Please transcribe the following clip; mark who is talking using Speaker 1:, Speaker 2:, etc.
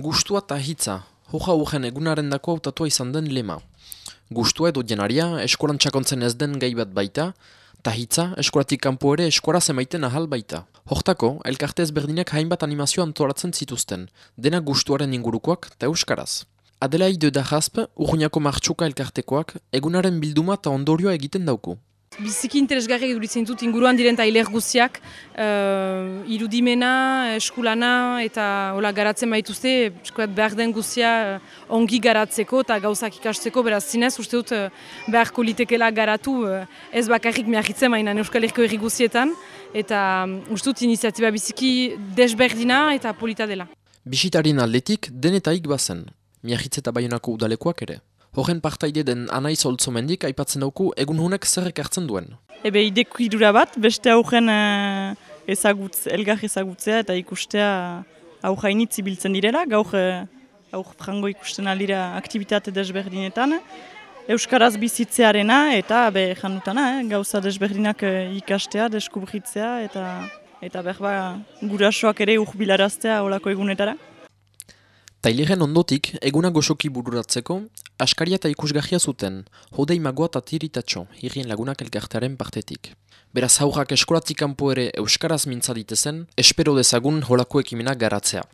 Speaker 1: Gustua eta hitza, hoja urgen egunaren dako autatua izan den lema. Gustua edo jenaria, eskolan txakontzen ez den gai bat baita, eta hitza, eskolatik kanpo ere eskora zemaiten ahal baita. Hortako, elkarte ezberdinak hainbat animazio antolatzen zituzten, dena gustuaren ingurukoak eta euskaraz. Adelaide da jasp, urruñako martxuka elkartekoak, egunaren bilduma eta ondorioa egiten dauku.
Speaker 2: Biziki interesgarri duritzen dut inguruan diren tailer guziak, uh, irudimena, eskulana eta hola, garatzen baituzte, eskuat behar den guzia uh, ongi garatzeko eta gauzak ikasteko, beraz zinez, uste dut uh, beharko litekela garatu uh, ez bakarrik miagitzen mainan Euskal Herriko erri guzietan, eta um, uste dut iniziatiba biziki desberdina eta polita dela.
Speaker 1: Bisitarien aldetik denetaik bazen, miagitze eta baionako udalekoak ere. Horren partaide den anaiz holtzomendik aipatzen dauku egun honek zer ekartzen duen.
Speaker 3: Ebe ideku bat, beste aurren uh, ezagutz, elgar ezagutzea eta ikustea aurrainitz ibiltzen direla, gaur uh, aur frango ikusten alira aktivitate desberdinetan. Euskaraz bizitzearena eta be janutana, eh, gauza desberdinak uh, ikastea, deskubritzea eta eta berba gurasoak ere urbilaraztea olako egunetara.
Speaker 1: Taileren ondotik, eguna goxoki bururatzeko, askaria eta ikusgahia zuten, hodei magoa eta tiritatxo, hirien lagunak elkartearen partetik. Beraz haurrak eskolatik kanpo ere euskaraz mintza ditezen, espero dezagun holako ekimena garatzea.